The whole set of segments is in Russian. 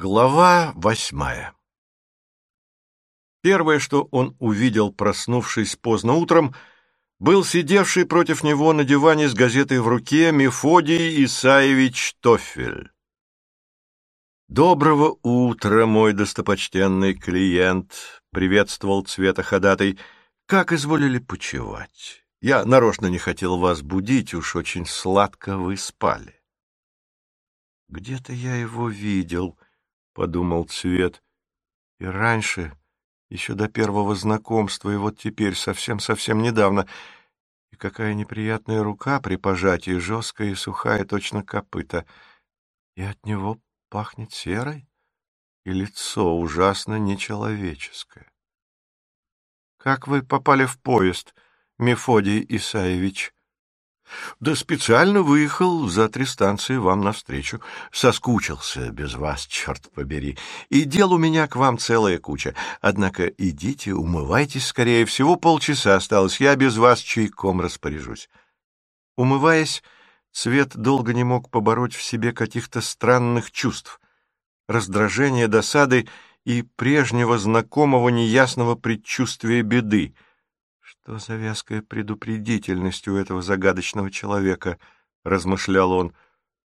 Глава восьмая Первое, что он увидел, проснувшись поздно утром, был сидевший против него на диване с газетой в руке Мефодий Исаевич Тофель. «Доброго утра, мой достопочтенный клиент!» — приветствовал Цвета ходатай. «Как изволили почевать? Я нарочно не хотел вас будить, уж очень сладко вы спали». «Где-то я его видел», — подумал Цвет. «И раньше, еще до первого знакомства, и вот теперь, совсем-совсем недавно. И какая неприятная рука при пожатии, жесткая и сухая, точно копыта. И от него пахнет серой, и лицо ужасно нечеловеческое. «Как вы попали в поезд, Мефодий Исаевич?» Да специально выехал за три станции вам навстречу. Соскучился без вас, черт побери. И дел у меня к вам целая куча. Однако идите, умывайтесь скорее. Всего полчаса осталось. Я без вас чайком распоряжусь. Умываясь, Цвет долго не мог побороть в себе каких-то странных чувств. Раздражения, досады и прежнего знакомого неясного предчувствия беды — что за вязкая предупредительность у этого загадочного человека, — размышлял он.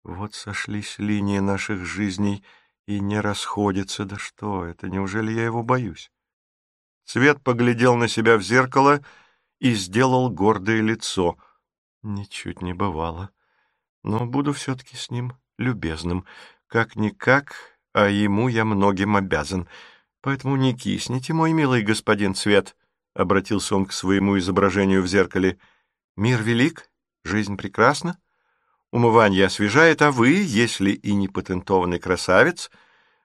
Вот сошлись линии наших жизней и не расходятся. Да что это, неужели я его боюсь? Цвет поглядел на себя в зеркало и сделал гордое лицо. Ничуть не бывало. Но буду все-таки с ним любезным. Как-никак, а ему я многим обязан. Поэтому не кисните, мой милый господин Цвет. — обратился он к своему изображению в зеркале. «Мир велик, жизнь прекрасна, умывание освежает, а вы, если и не патентованный красавец,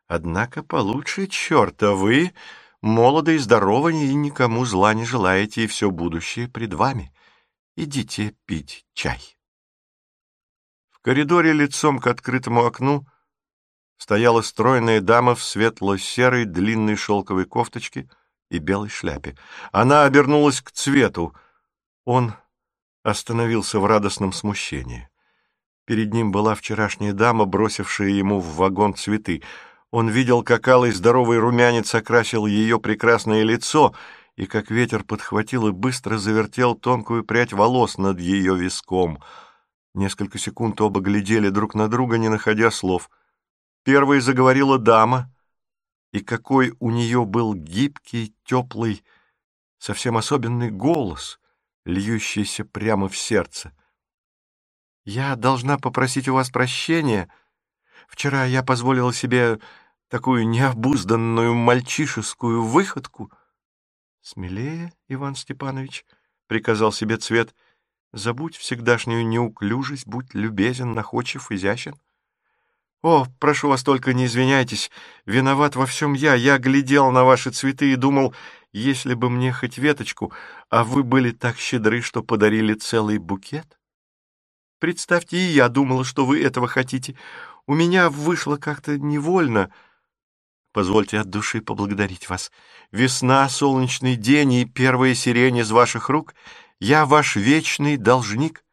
однако получше черта вы молоды и здоровы, и никому зла не желаете, и все будущее пред вами. Идите пить чай». В коридоре лицом к открытому окну стояла стройная дама в светло-серой длинной шелковой кофточке — и белой шляпе. Она обернулась к цвету. Он остановился в радостном смущении. Перед ним была вчерашняя дама, бросившая ему в вагон цветы. Он видел, как алый здоровый румянец окрасил ее прекрасное лицо, и как ветер подхватил и быстро завертел тонкую прядь волос над ее виском. Несколько секунд оба глядели друг на друга, не находя слов. Первой заговорила дама — и какой у нее был гибкий, теплый, совсем особенный голос, льющийся прямо в сердце. «Я должна попросить у вас прощения. Вчера я позволила себе такую необузданную мальчишескую выходку». «Смелее, Иван Степанович», — приказал себе Цвет, — «забудь всегдашнюю неуклюжесть, будь любезен, находчив, изящен». «О, прошу вас, только не извиняйтесь. Виноват во всем я. Я глядел на ваши цветы и думал, если бы мне хоть веточку, а вы были так щедры, что подарили целый букет. Представьте, и я думала, что вы этого хотите. У меня вышло как-то невольно. Позвольте от души поблагодарить вас. Весна, солнечный день и первая сирень из ваших рук. Я ваш вечный должник».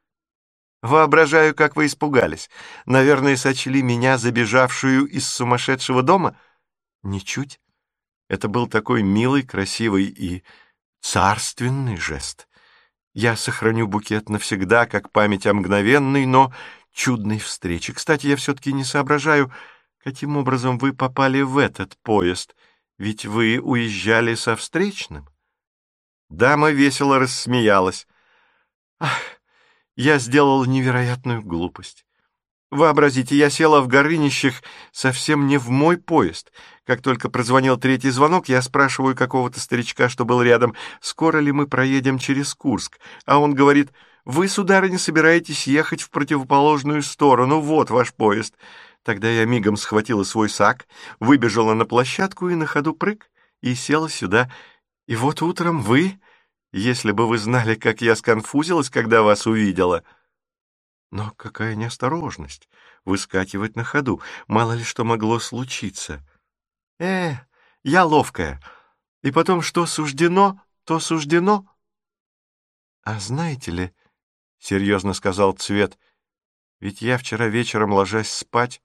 Воображаю, как вы испугались. Наверное, сочли меня забежавшую из сумасшедшего дома? Ничуть. Это был такой милый, красивый и царственный жест. Я сохраню букет навсегда, как память о мгновенной, но чудной встрече. Кстати, я все-таки не соображаю, каким образом вы попали в этот поезд, ведь вы уезжали со встречным. Дама весело рассмеялась. Ах, я сделал невероятную глупость. Вообразите, я села в Горынищах совсем не в мой поезд. Как только прозвонил третий звонок, я спрашиваю какого-то старичка, что был рядом, скоро ли мы проедем через Курск. А он говорит, вы, сударыня, собираетесь ехать в противоположную сторону, вот ваш поезд. Тогда я мигом схватила свой сак, выбежала на площадку и на ходу прыг, и села сюда. И вот утром вы если бы вы знали, как я сконфузилась, когда вас увидела. Но какая неосторожность выскакивать на ходу. Мало ли что могло случиться. Э, я ловкая. И потом, что суждено, то суждено. А знаете ли, — серьезно сказал Цвет, — ведь я вчера вечером, ложась спать,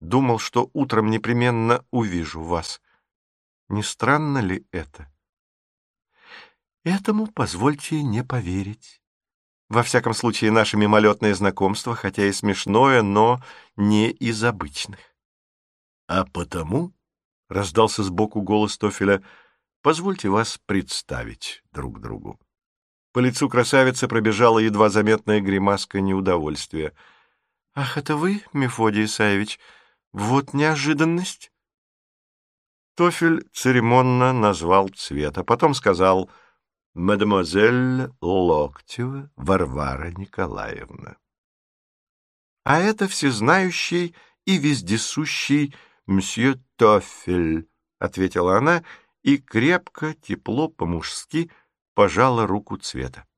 Думал, что утром непременно увижу вас. Не странно ли это? Этому позвольте не поверить. Во всяком случае, наше мимолетное знакомство, хотя и смешное, но не из обычных. А потому, — раздался сбоку голос Тофеля, — позвольте вас представить друг другу. По лицу красавицы пробежала едва заметная гримаска неудовольствия. — Ах, это вы, Мефодий Исаевич? Вот неожиданность! Тофель церемонно назвал цвет, а потом сказал «Мадемуазель Локтева Варвара Николаевна». А это всезнающий и вездесущий мсье Тофель, — ответила она и крепко, тепло, по-мужски пожала руку цвета.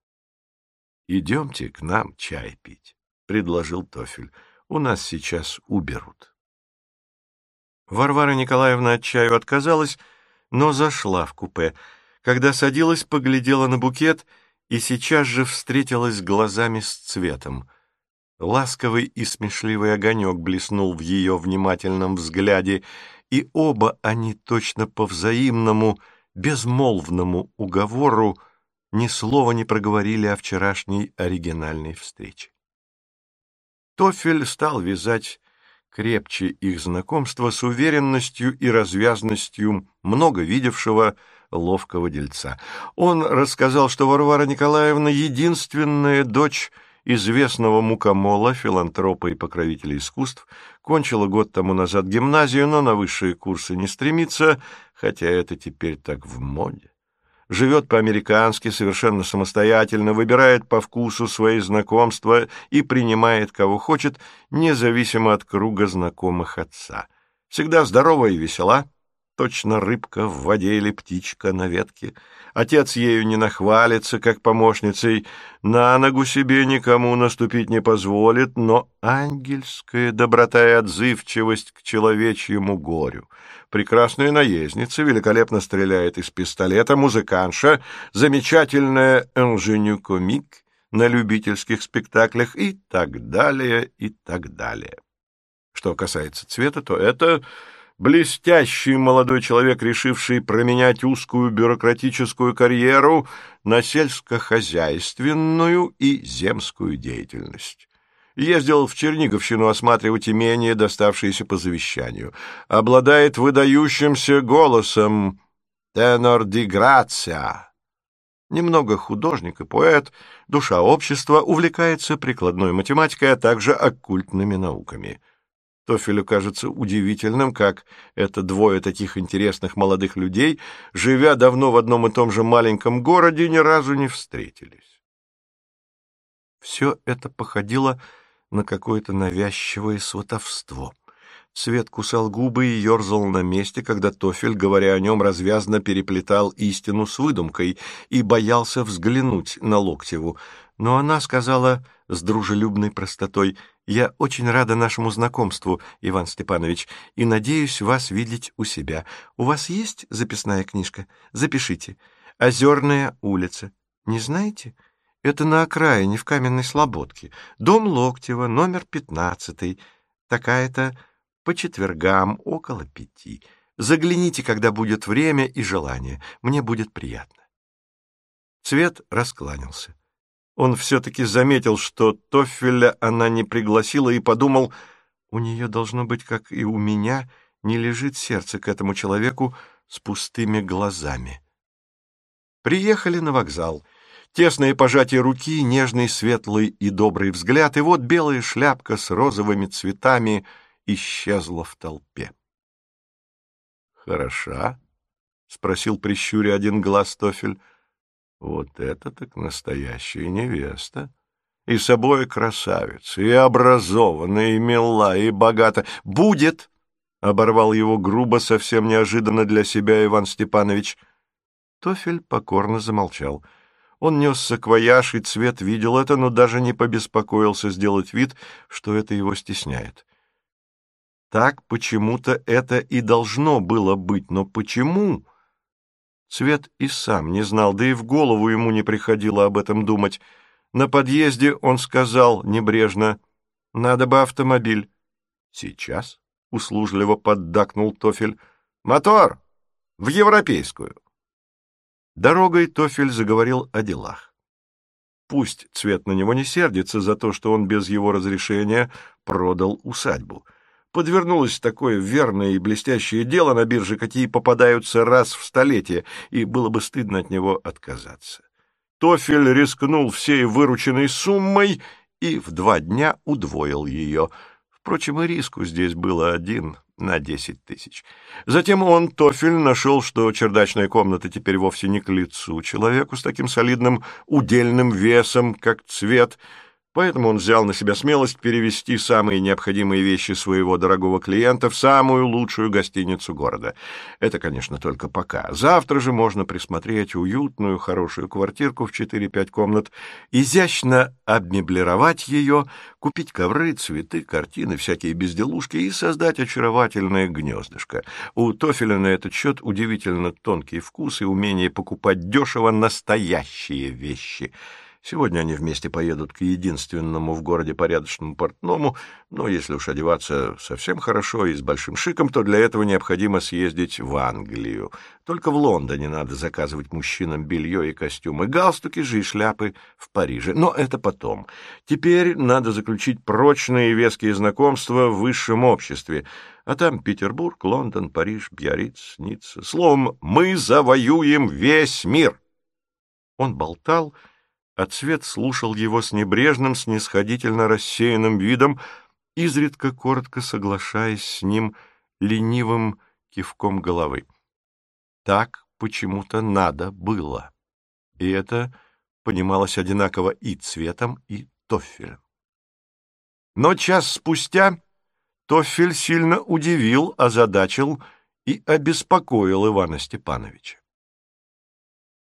— Идемте к нам чай пить, — предложил Тофель. — У нас сейчас уберут. Варвара Николаевна от чаю отказалась, но зашла в купе. Когда садилась, поглядела на букет и сейчас же встретилась глазами с цветом. Ласковый и смешливый огонек блеснул в ее внимательном взгляде, и оба они точно по взаимному, безмолвному уговору ни слова не проговорили о вчерашней оригинальной встрече. Тофель стал вязать крепче их знакомства с уверенностью и развязностью много видевшего ловкого дельца. Он рассказал, что Варвара Николаевна — единственная дочь известного мукомола, филантропа и покровителя искусств, кончила год тому назад гимназию, но на высшие курсы не стремится, хотя это теперь так в моде живет по-американски, совершенно самостоятельно, выбирает по вкусу свои знакомства и принимает кого хочет, независимо от круга знакомых отца. Всегда здорова и весела, точно рыбка в воде или птичка на ветке. Отец ею не нахвалится, как помощницей, на ногу себе никому наступить не позволит, но ангельская доброта и отзывчивость к человечьему горю — прекрасная наездница, великолепно стреляет из пистолета, музыканша, замечательная инженю-комик на любительских спектаклях и так далее, и так далее. Что касается цвета, то это блестящий молодой человек, решивший променять узкую бюрократическую карьеру на сельскохозяйственную и земскую деятельность. Ездил в Черниговщину осматривать имение, доставшееся по завещанию. Обладает выдающимся голосом «тенор ди грация». Немного художник и поэт, душа общества, увлекается прикладной математикой, а также оккультными науками. Тофелю кажется удивительным, как это двое таких интересных молодых людей, живя давно в одном и том же маленьком городе, ни разу не встретились. Все это походило на какое-то навязчивое сватовство. Цвет кусал губы и ерзал на месте, когда Тофель, говоря о нем, развязно переплетал истину с выдумкой и боялся взглянуть на Локтеву. Но она сказала с дружелюбной простотой, «Я очень рада нашему знакомству, Иван Степанович, и надеюсь вас видеть у себя. У вас есть записная книжка? Запишите. Озерная улица. Не знаете?» Это на окраине, в Каменной Слободке. Дом Локтева, номер пятнадцатый. Такая-то по четвергам, около пяти. Загляните, когда будет время и желание. Мне будет приятно. Цвет раскланялся. Он все-таки заметил, что Тофеля она не пригласила, и подумал, у нее должно быть, как и у меня, не лежит сердце к этому человеку с пустыми глазами. Приехали на вокзал — Тесное пожатие руки, нежный, светлый и добрый взгляд, и вот белая шляпка с розовыми цветами исчезла в толпе. «Хороша?» — спросил прищуря один глаз Тофель. «Вот это так настоящая невеста!» И собой красавица, и образованная, и мила, и богата. «Будет!» — оборвал его грубо, совсем неожиданно для себя Иван Степанович. Тофель покорно замолчал — он нес саквояж, и Цвет видел это, но даже не побеспокоился сделать вид, что это его стесняет. Так почему-то это и должно было быть, но почему? Цвет и сам не знал, да и в голову ему не приходило об этом думать. На подъезде он сказал небрежно, «Надо бы автомобиль». «Сейчас?» — услужливо поддакнул Тофель. «Мотор! В европейскую!» Дорогой Тофель заговорил о делах. Пусть Цвет на него не сердится за то, что он без его разрешения продал усадьбу. Подвернулось такое верное и блестящее дело на бирже, какие попадаются раз в столетие, и было бы стыдно от него отказаться. Тофель рискнул всей вырученной суммой и в два дня удвоил ее. Впрочем, и риску здесь было один на десять тысяч. Затем он, Тофель, нашел, что чердачная комната теперь вовсе не к лицу человеку с таким солидным удельным весом, как цвет — Поэтому он взял на себя смелость перевести самые необходимые вещи своего дорогого клиента в самую лучшую гостиницу города. Это, конечно, только пока. Завтра же можно присмотреть уютную, хорошую квартирку в 4-5 комнат, изящно обмеблировать ее, купить ковры, цветы, картины, всякие безделушки и создать очаровательное гнездышко. У Тофеля на этот счет удивительно тонкий вкус и умение покупать дешево настоящие вещи — Сегодня они вместе поедут к единственному в городе порядочному портному, но если уж одеваться совсем хорошо и с большим шиком, то для этого необходимо съездить в Англию. Только в Лондоне надо заказывать мужчинам белье и костюмы, галстуки же и шляпы в Париже. Но это потом. Теперь надо заключить прочные и веские знакомства в высшем обществе. А там Петербург, Лондон, Париж, Бьярриц, Ницца. Словом, мы завоюем весь мир. Он болтал а цвет слушал его с небрежным, снисходительно рассеянным видом, изредка коротко соглашаясь с ним ленивым кивком головы. Так почему-то надо было. И это понималось одинаково и цветом, и Тоффелем. Но час спустя Тоффель сильно удивил, озадачил и обеспокоил Ивана Степановича.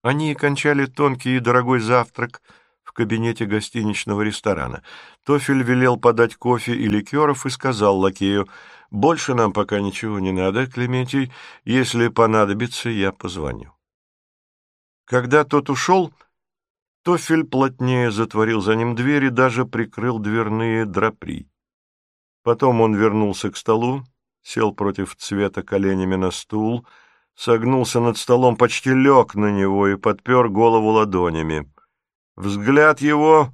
Они кончали тонкий и дорогой завтрак в кабинете гостиничного ресторана. Тофель велел подать кофе и ликеров и сказал лакею, «Больше нам пока ничего не надо, Клементий. Если понадобится, я позвоню». Когда тот ушел, Тофель плотнее затворил за ним дверь и даже прикрыл дверные драпри. Потом он вернулся к столу, сел против цвета коленями на стул — согнулся над столом, почти лег на него и подпер голову ладонями. Взгляд его,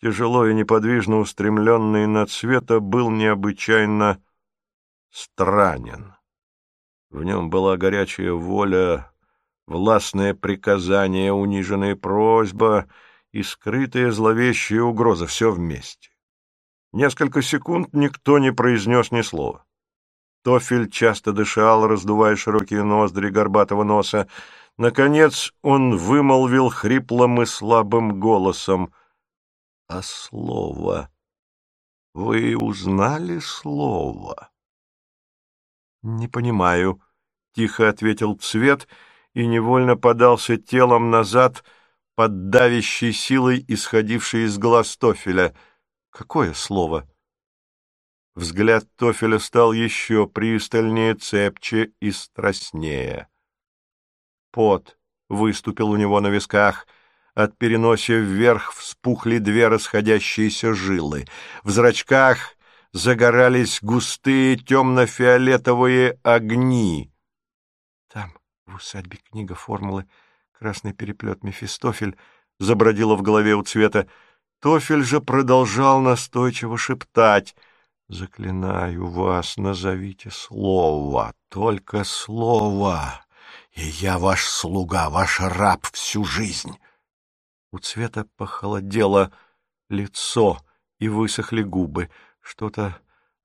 тяжело и неподвижно устремленный на цвета, был необычайно странен. В нем была горячая воля, властное приказание, униженная просьба и скрытая зловещая угроза, все вместе. Несколько секунд никто не произнес ни слова. Тофель часто дышал, раздувая широкие ноздри горбатого носа. Наконец он вымолвил хриплым и слабым голосом. — А слово? Вы узнали слово? — Не понимаю, — тихо ответил Цвет и невольно подался телом назад под давящей силой, исходившей из глаз Тофеля. — Какое слово? — Взгляд Тофеля стал еще пристальнее, цепче и страстнее. Пот выступил у него на висках, от перенося вверх вспухли две расходящиеся жилы. В зрачках загорались густые темно-фиолетовые огни. Там, в усадьбе книга формулы «Красный переплет Мефистофель» забродила в голове у цвета. Тофель же продолжал настойчиво шептать — Заклинаю вас, назовите слово, только слово, и я ваш слуга, ваш раб всю жизнь. У цвета похолодело лицо и высохли губы. Что-то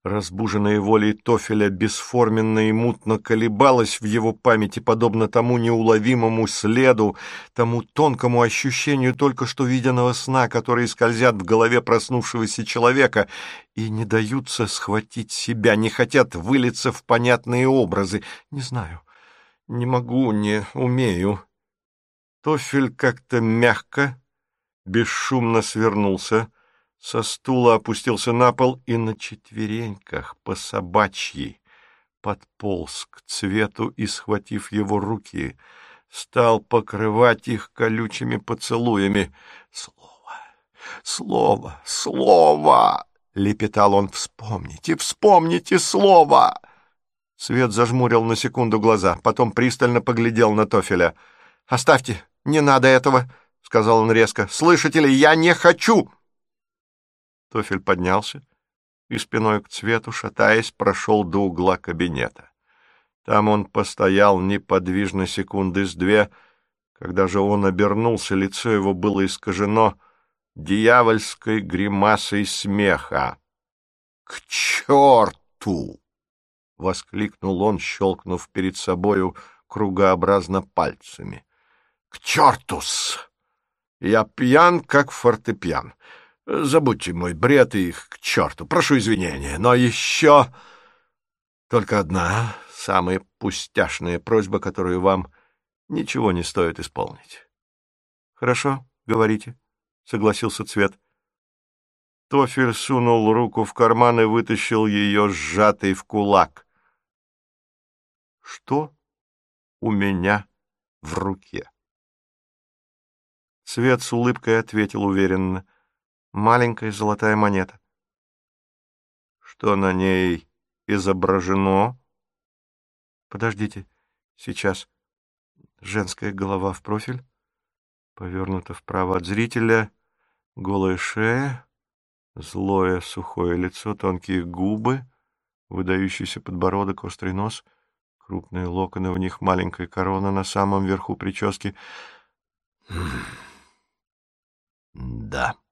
разбуженное волей Тофеля бесформенно и мутно колебалось в его памяти, подобно тому неуловимому следу, тому тонкому ощущению только что виденного сна, которые скользят в голове проснувшегося человека и не даются схватить себя, не хотят вылиться в понятные образы. Не знаю, не могу, не умею. Тофель как-то мягко, бесшумно свернулся, со стула опустился на пол и на четвереньках по собачьи подполз к цвету и, схватив его руки, стал покрывать их колючими поцелуями. «Слово! Слово! Слово!» лепетал он, — вспомните, вспомните слово! Свет зажмурил на секунду глаза, потом пристально поглядел на Тофеля. — Оставьте, не надо этого, — сказал он резко. — Слышите ли, я не хочу! Тофель поднялся и спиной к цвету, шатаясь, прошел до угла кабинета. Там он постоял неподвижно секунды с две. Когда же он обернулся, лицо его было искажено дьявольской гримасой смеха. — К черту! — воскликнул он, щелкнув перед собою кругообразно пальцами. — К чертус! Я пьян, как фортепьян. Забудьте мой бред и их к черту. Прошу извинения, но еще только одна, самая пустяшная просьба, которую вам ничего не стоит исполнить. — Хорошо, говорите, — согласился Цвет. Тофель сунул руку в карман и вытащил ее, сжатый в кулак. — Что у меня в руке? Цвет с улыбкой ответил уверенно. Маленькая золотая монета. Что на ней изображено? Подождите, сейчас. Женская голова в профиль, повернута вправо от зрителя, голая шея, злое сухое лицо, тонкие губы, выдающийся подбородок, острый нос, крупные локоны, в них маленькая корона на самом верху прически. «Да», —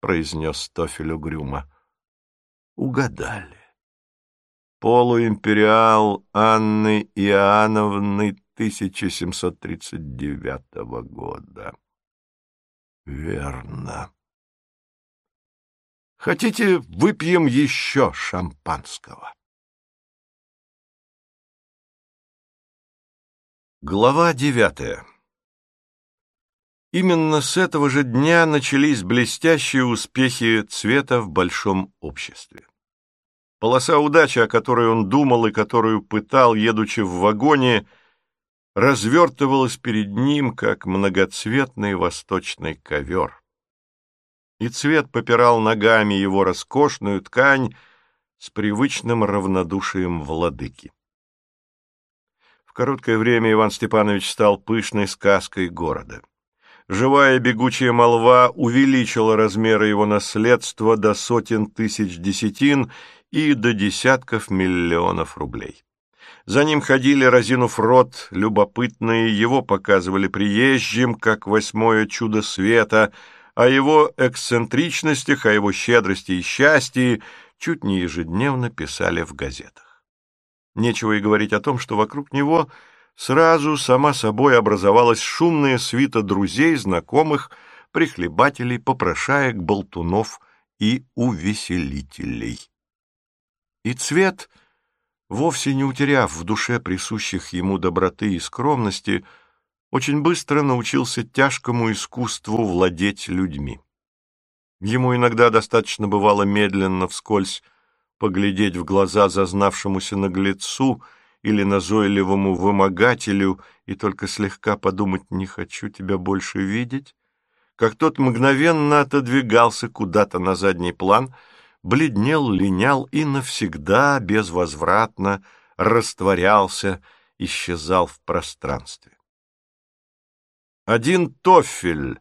произнес Тофель угрюмо, — «угадали» полуимпериал Анны Иоанновны 1739 года. Верно. Хотите, выпьем еще шампанского? Глава девятая Именно с этого же дня начались блестящие успехи цвета в большом обществе. Полоса удачи, о которой он думал и которую пытал, едучи в вагоне, развертывалась перед ним, как многоцветный восточный ковер. И цвет попирал ногами его роскошную ткань с привычным равнодушием владыки. В короткое время Иван Степанович стал пышной сказкой города. Живая бегучая молва увеличила размеры его наследства до сотен тысяч десятин и до десятков миллионов рублей. За ним ходили, разинув рот, любопытные, его показывали приезжим, как восьмое чудо света, о его эксцентричностях, о его щедрости и счастье чуть не ежедневно писали в газетах. Нечего и говорить о том, что вокруг него сразу сама собой образовалась шумная свита друзей, знакомых, прихлебателей, попрошаек, болтунов и увеселителей. И цвет, вовсе не утеряв в душе присущих ему доброты и скромности, очень быстро научился тяжкому искусству владеть людьми. Ему иногда достаточно бывало медленно, вскользь, поглядеть в глаза зазнавшемуся наглецу или назойливому вымогателю и только слегка подумать «не хочу тебя больше видеть», как тот мгновенно отодвигался куда-то на задний план — бледнел, линял и навсегда, безвозвратно растворялся, исчезал в пространстве. Один тофель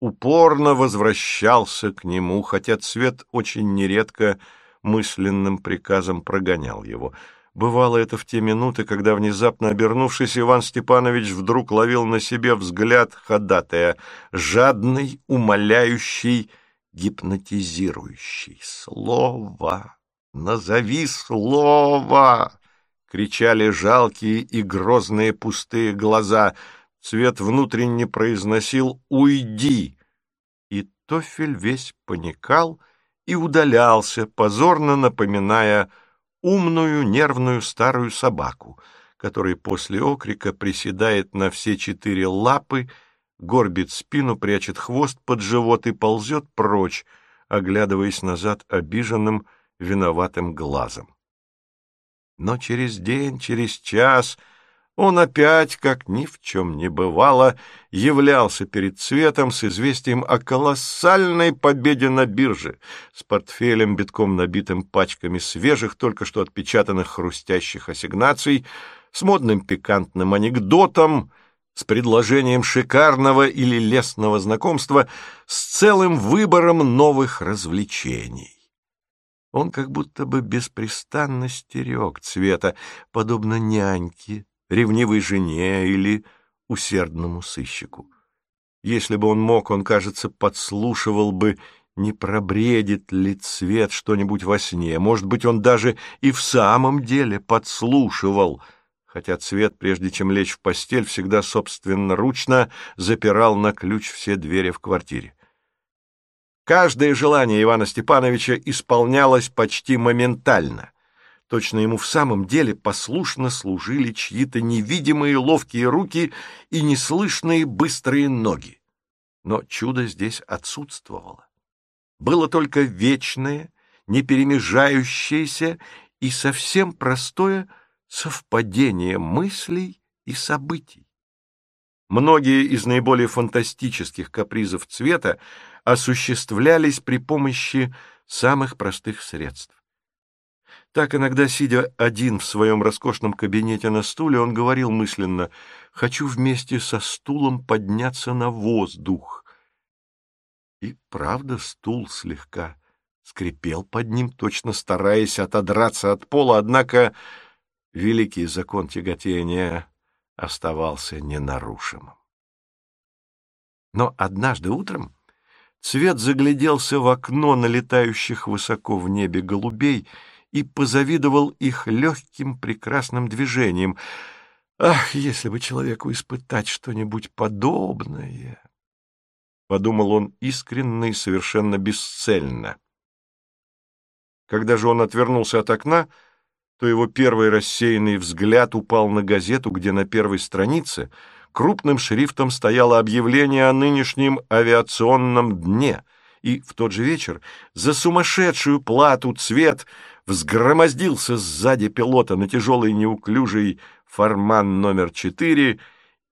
упорно возвращался к нему, хотя цвет очень нередко мысленным приказом прогонял его. Бывало это в те минуты, когда, внезапно обернувшись, Иван Степанович вдруг ловил на себе взгляд ходатая, жадный, умоляющий, гипнотизирующий. «Слово! Назови слово!» — кричали жалкие и грозные пустые глаза. Цвет внутренне произносил «Уйди!» И Тофель весь паникал и удалялся, позорно напоминая умную нервную старую собаку, которая после окрика приседает на все четыре лапы горбит спину, прячет хвост под живот и ползет прочь, оглядываясь назад обиженным, виноватым глазом. Но через день, через час Он опять, как ни в чем не бывало, являлся перед цветом с известием о колоссальной победе на бирже, с портфелем, битком набитым пачками свежих, только что отпечатанных хрустящих ассигнаций, с модным пикантным анекдотом, с предложением шикарного или лестного знакомства, с целым выбором новых развлечений. Он как будто бы беспрестанно стерег цвета, подобно няньке, ревнивой жене или усердному сыщику. Если бы он мог, он, кажется, подслушивал бы, не пробредит ли цвет что-нибудь во сне. Может быть, он даже и в самом деле подслушивал, хотя цвет, прежде чем лечь в постель, всегда собственноручно запирал на ключ все двери в квартире. Каждое желание Ивана Степановича исполнялось почти моментально — Точно ему в самом деле послушно служили чьи-то невидимые ловкие руки и неслышные быстрые ноги. Но чудо здесь отсутствовало. Было только вечное, неперемежающееся и совсем простое совпадение мыслей и событий. Многие из наиболее фантастических капризов цвета осуществлялись при помощи самых простых средств. Так иногда, сидя один в своем роскошном кабинете на стуле, он говорил мысленно «хочу вместе со стулом подняться на воздух». И правда стул слегка скрипел под ним, точно стараясь отодраться от пола, однако великий закон тяготения оставался ненарушимым. Но однажды утром Цвет загляделся в окно налетающих высоко в небе голубей — и позавидовал их легким прекрасным движением. Ах, если бы человеку испытать что-нибудь подобное! Подумал он искренне и совершенно бесцельно. Когда же он отвернулся от окна, то его первый рассеянный взгляд упал на газету, где на первой странице крупным шрифтом стояло объявление о нынешнем авиационном дне, и в тот же вечер за сумасшедшую плату цвет взгромоздился сзади пилота на тяжелый неуклюжий форман номер четыре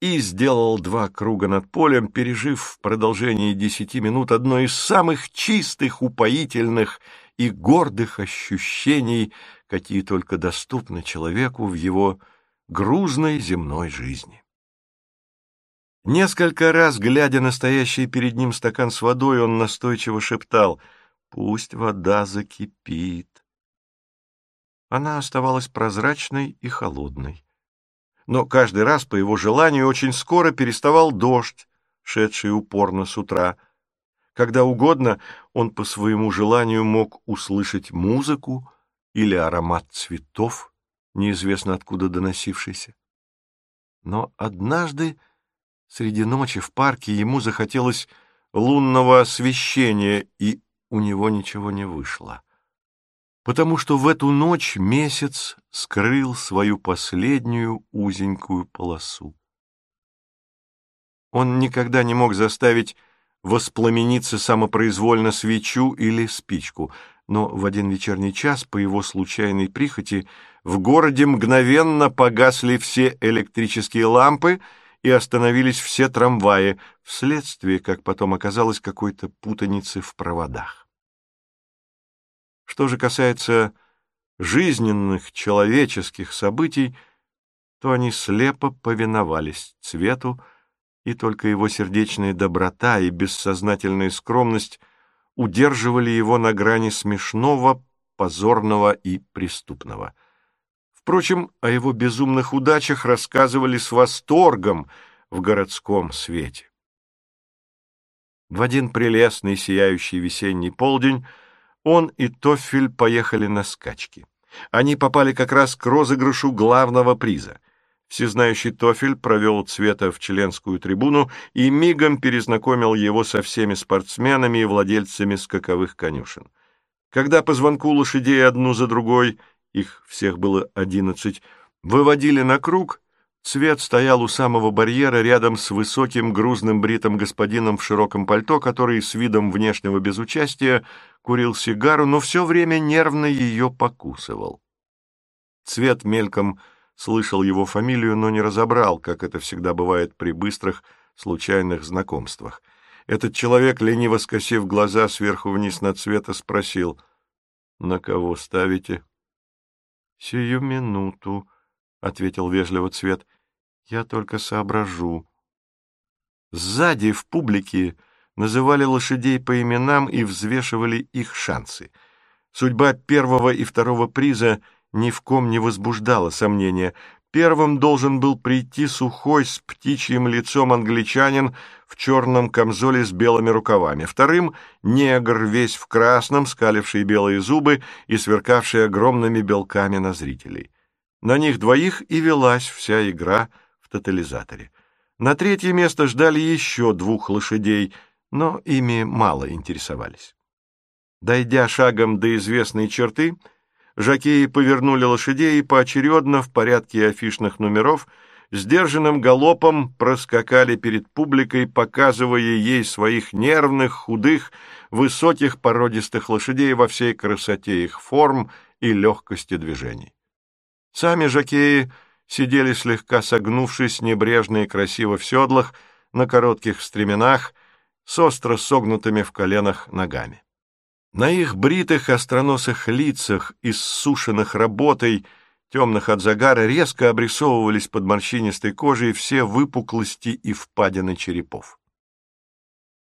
и сделал два круга над полем, пережив в продолжении десяти минут одно из самых чистых, упоительных и гордых ощущений, какие только доступны человеку в его грузной земной жизни. Несколько раз, глядя на стоящий перед ним стакан с водой, он настойчиво шептал «Пусть вода закипит, она оставалась прозрачной и холодной. Но каждый раз, по его желанию, очень скоро переставал дождь, шедший упорно с утра. Когда угодно он по своему желанию мог услышать музыку или аромат цветов, неизвестно откуда доносившийся. Но однажды среди ночи в парке ему захотелось лунного освещения, и у него ничего не вышло потому что в эту ночь месяц скрыл свою последнюю узенькую полосу. Он никогда не мог заставить воспламениться самопроизвольно свечу или спичку, но в один вечерний час по его случайной прихоти в городе мгновенно погасли все электрические лампы и остановились все трамваи вследствие, как потом оказалось, какой-то путаницы в проводах. Что же касается жизненных человеческих событий, то они слепо повиновались цвету, и только его сердечная доброта и бессознательная скромность удерживали его на грани смешного, позорного и преступного. Впрочем, о его безумных удачах рассказывали с восторгом в городском свете. В один прелестный сияющий весенний полдень он и Тофель поехали на скачки. Они попали как раз к розыгрышу главного приза. Всезнающий Тофель провел Цвета в членскую трибуну и мигом перезнакомил его со всеми спортсменами и владельцами скаковых конюшен. Когда по звонку лошадей одну за другой, их всех было одиннадцать, выводили на круг, Цвет стоял у самого барьера рядом с высоким грузным бритым господином в широком пальто, который с видом внешнего безучастия курил сигару, но все время нервно ее покусывал. Цвет мельком слышал его фамилию, но не разобрал, как это всегда бывает при быстрых, случайных знакомствах. Этот человек, лениво скосив глаза сверху вниз на цвета, спросил, «На кого ставите?» «Сию минуту», — ответил вежливо цвет, — «я только соображу». Сзади, в публике, называли лошадей по именам и взвешивали их шансы. Судьба первого и второго приза ни в ком не возбуждала сомнения. Первым должен был прийти сухой с птичьим лицом англичанин в черном камзоле с белыми рукавами. Вторым — негр, весь в красном, скаливший белые зубы и сверкавший огромными белками на зрителей. На них двоих и велась вся игра в тотализаторе. На третье место ждали еще двух лошадей, но ими мало интересовались. Дойдя шагом до известной черты, Жакеи повернули лошадей и поочередно в порядке афишных номеров сдержанным галопом проскакали перед публикой, показывая ей своих нервных, худых, высоких породистых лошадей во всей красоте их форм и легкости движений. Сами жакеи сидели слегка согнувшись, небрежно и красиво в седлах, на коротких стременах, с остро согнутыми в коленах ногами. На их бритых остроносых лицах, иссушенных работой, темных от загара, резко обрисовывались под морщинистой кожей все выпуклости и впадины черепов.